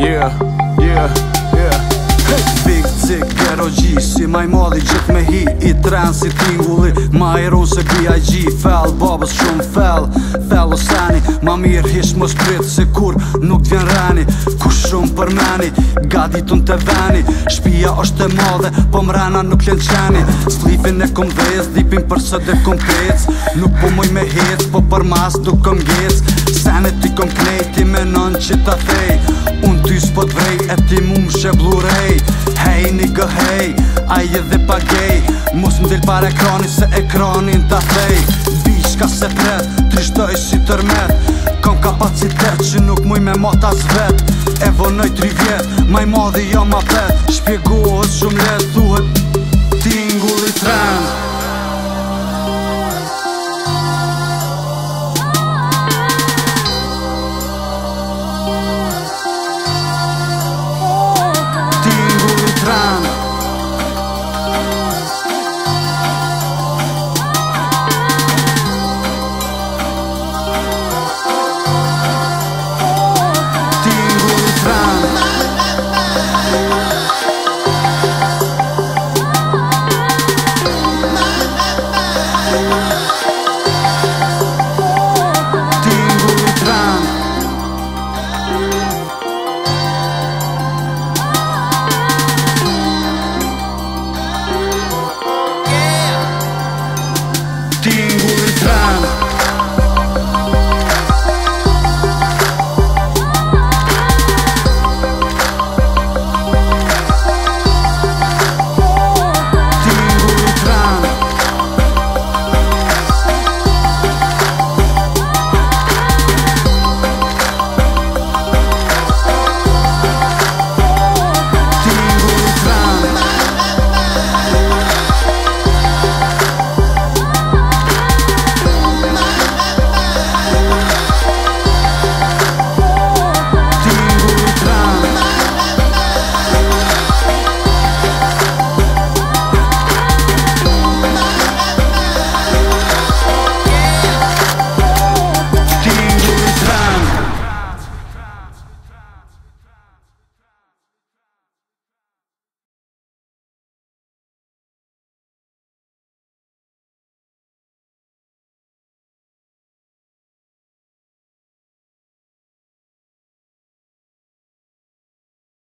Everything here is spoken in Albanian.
Yeah, yeah, yeah hey. Big tic, kero gji, si maj madhi gjith me hi I tren si tingulli, ma iron se B.I.G Fell, babës shumë fell, fell o seni Ma mirë hish më sprit, se kur nuk t'vjen reni Kush shumë për meni, ga ditun të veni Shpia është e madhe, po mrena nuk len qeni Slipin e kom vez, dipin për së dhe kom krec Nuk po muj me hec, po për mas nuk kom gec Senet t'i kom knejt, i menon që ta po t'vrej E ti mu më shëblu rej Hej nigga hej A edhe pa gej Mos më del par ekranin se ekranin t'a thej Bish ka se pret Trishtoj si tërmet Kam kapacitet që nuk muj me matas vet E vënoj tri vjet Maj madhi jo ma pet Shpjeguhet shumë let Thuhet Tingulli trend Oh.